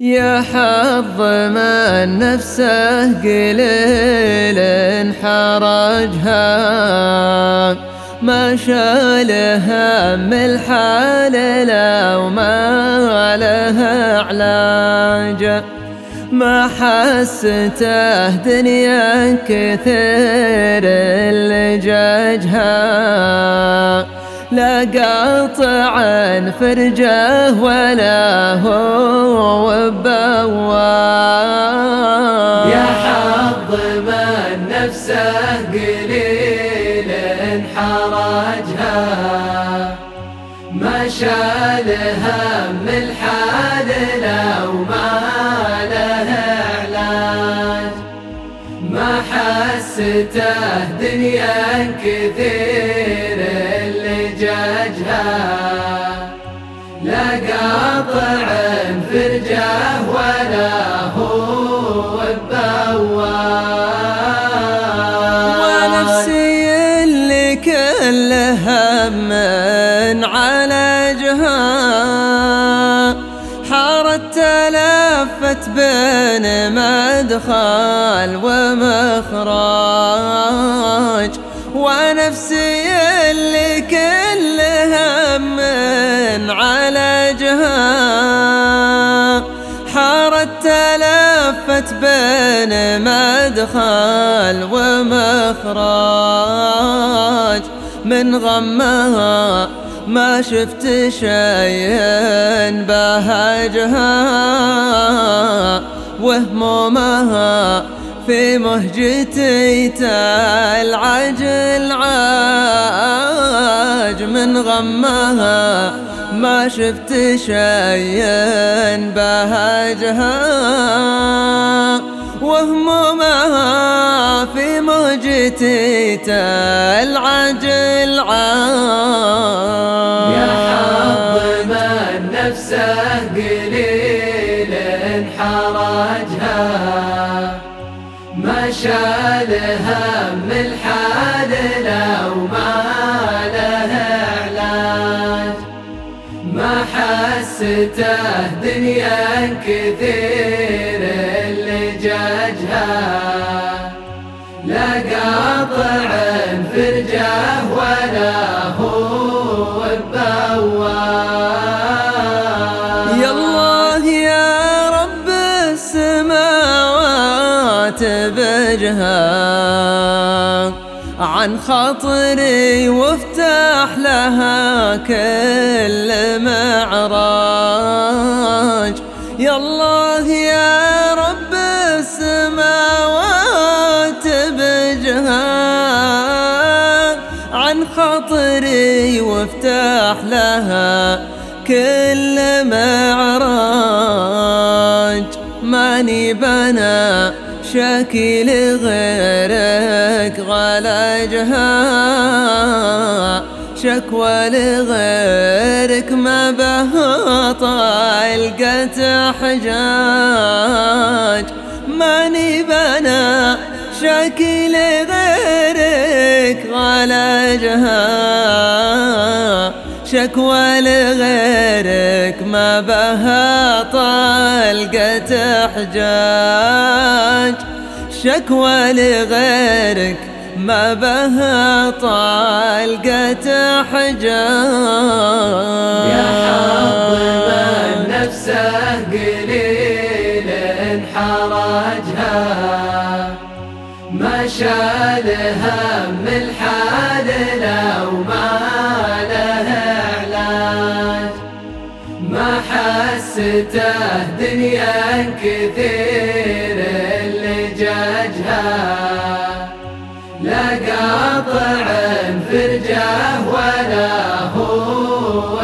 يا حظ من نفسه قليل حرجها ما شالها من الحال لو ما لها علاج. ما حسته دنيا كثير اللجاجها لا قاطع فرجه ولا هو بواب. يا حظ من نفسه قليل حرجها ما شال هم الحال لو ما له علاج. ما حسته دنيا كثير ججها لا قاطع فرجه ولا هو بواب ونفسي اللي كل هم عالجها حارت تلفت بين مدخل ومخرج. ونفسي بين مدخل ومخرج. من غمها ما شفت شيء بهجها. وهمومها في مهجتي العجل عاج. من غمها ما شفت شيء بهجها. وهمومها في مهجتي العجل عاج يا حظ من نفسه قليل حرجها ما شال هم الحال لو ما له علاج. ما حسته دنيا كثير لا قاطع فرجه ولا هو بواب بجها عن خاطري وافتح لها كل معراج. يا الله يا عن خاطري وافتح لها كل معراج. ماني بنا شاكي لغيرك غلاجها شكوى لغيرك ما بها طالقة حجاج. ماني بنا شاكي لغيرك غلاجها شكوى لغيرك ما بها طلقة حجاج شكوى لغيرك ما بها طلقة حجاج يا من نفسه قليل حرجها ما شال حسته دنيا كثير اللي ججها لا قاطع فرجه ولا هو.